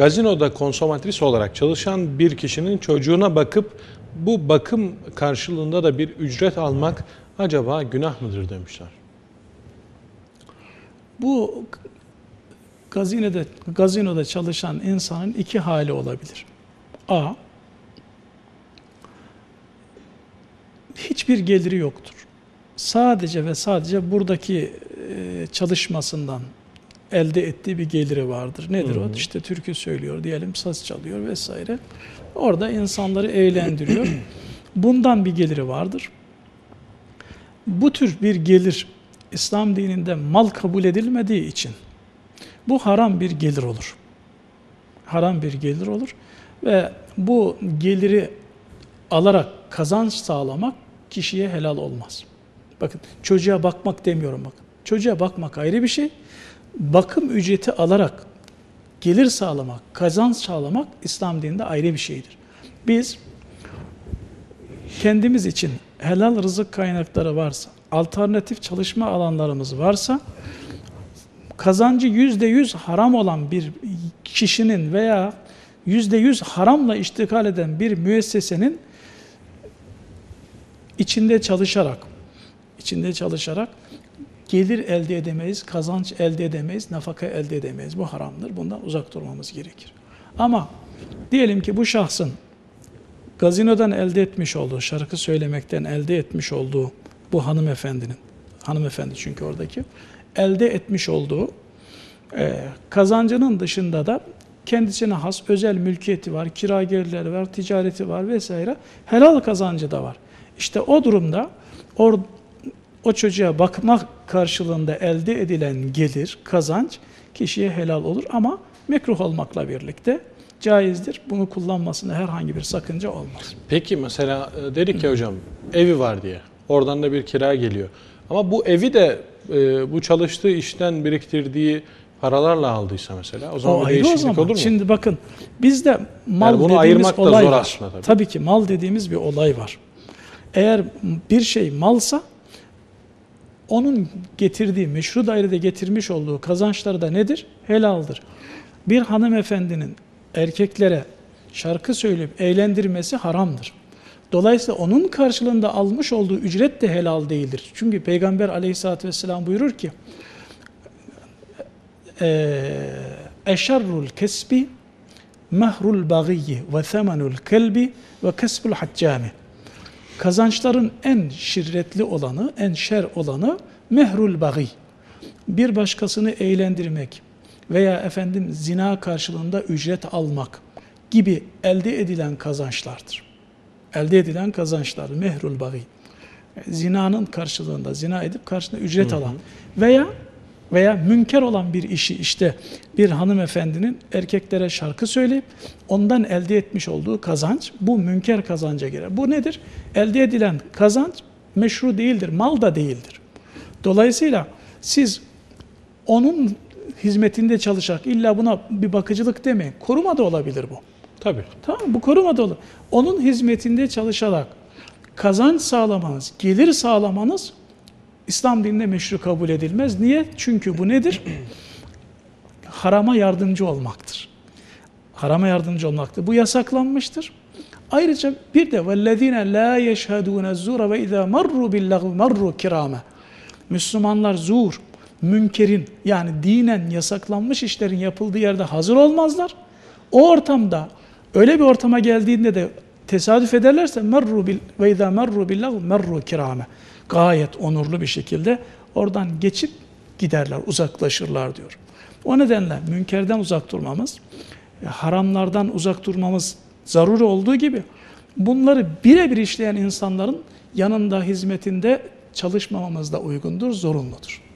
gazinoda konsomatris olarak çalışan bir kişinin çocuğuna bakıp bu bakım karşılığında da bir ücret almak acaba günah mıdır demişler. Bu gazinoda, gazinoda çalışan insanın iki hali olabilir. A. Hiçbir geliri yoktur. Sadece ve sadece buradaki çalışmasından elde ettiği bir geliri vardır. Nedir Hı hı. o? İşte türkü söylüyor diyelim, saz çalıyor vesaire. Orada insanları eğlendiriyor. Bundan bir geliri vardır. Bu tür bir gelir İslam dininde mal kabul edilmediği için bu haram bir gelir olur. Haram bir gelir olur ve bu geliri alarak kazanç sağlamak kişiye helal olmaz. Bakın çocuğa bakmak demiyorum bakın. Çocuğa bakmak ayrı bir şey. Bakım ücreti alarak gelir sağlamak, kazanç sağlamak İslam dininde ayrı bir şeydir. Biz kendimiz için helal rızık kaynakları varsa, alternatif çalışma alanlarımız varsa, kazancı yüzde yüz haram olan bir kişinin veya yüzde yüz haramla iştikal eden bir müessesenin içinde çalışarak, içinde çalışarak gelir elde edemeyiz, kazanç elde edemeyiz, nafaka elde edemeyiz. Bu haramdır. Bundan uzak durmamız gerekir. Ama diyelim ki bu şahsın gazinodan elde etmiş olduğu, şarkı söylemekten elde etmiş olduğu bu hanımefendinin, hanımefendi çünkü oradaki, elde etmiş olduğu e, kazancının dışında da kendisine has özel mülkiyeti var, kira gelirleri var, ticareti var vesaire. Helal kazancı da var. İşte o durumda or, o çocuğa bakmak karşılığında elde edilen gelir, kazanç kişiye helal olur ama mekruh olmakla birlikte caizdir. Bunu kullanmasında herhangi bir sakınca olmaz. Peki mesela e, dedik ya hocam evi var diye. Oradan da bir kira geliyor. Ama bu evi de e, bu çalıştığı işten biriktirdiği paralarla aldıysa mesela o zaman O bir ayrı o değişiklik zaman. olur mu? Şimdi bakın bizde mal Yani bunu dediğimiz ayırmak da olay zor var. aslında tabii. Tabii ki mal dediğimiz bir olay var. Eğer bir şey malsa onun getirdiği, meşru dairede getirmiş olduğu kazançları da nedir? Helaldir. Bir hanımefendinin erkeklere şarkı söyleyip eğlendirmesi haramdır. Dolayısıyla onun karşılığında almış olduğu ücret de helal değildir. Çünkü Peygamber aleyhissalatü vesselam buyurur ki eşerrul kesbi mehrul bagiyyi ve themenul kelbi ve kesbul haccami kazançların en şirretli olanı, en şer olanı mehrul bagi. Bir başkasını eğlendirmek veya efendim zina karşılığında ücret almak gibi elde edilen kazançlardır. Elde edilen kazançlar mehrul bagi. Zinanın karşılığında zina edip karşılığında ücret alan veya veya münker olan bir işi işte bir hanımefendinin erkeklere şarkı söyleyip ondan elde etmiş olduğu kazanç bu münker kazanca girer. Bu nedir? Elde edilen kazanç meşru değildir, mal da değildir. Dolayısıyla siz onun hizmetinde çalışarak illa buna bir bakıcılık demeyin. Koruma da olabilir bu. Tabii. Tamam? Bu koruma da olur. Onun hizmetinde çalışarak kazanç sağlamanız, gelir sağlamanız İslam dininde meşru kabul edilmez. Niye? Çünkü bu nedir? Harama yardımcı olmaktır. Harama yardımcı olmaktır. Bu yasaklanmıştır. Ayrıca bir de وَالَّذ۪ينَ لَا يَشْهَدُونَ الزُّورَ وَاِذَا مَرُّوا بِاللَّغْوِ مَرُّوا كِرَامًا Müslümanlar zur, münkerin yani dinen yasaklanmış işlerin yapıldığı yerde hazır olmazlar. O ortamda öyle bir ortama geldiğinde de tesadüf ederlerse merru bil ve izâ merru billah merru kirame. Gayet onurlu bir şekilde oradan geçip giderler, uzaklaşırlar diyor. O nedenle münkerden uzak durmamız, haramlardan uzak durmamız zaruri olduğu gibi bunları birebir işleyen insanların yanında, hizmetinde çalışmamamız da uygundur, zorunludur.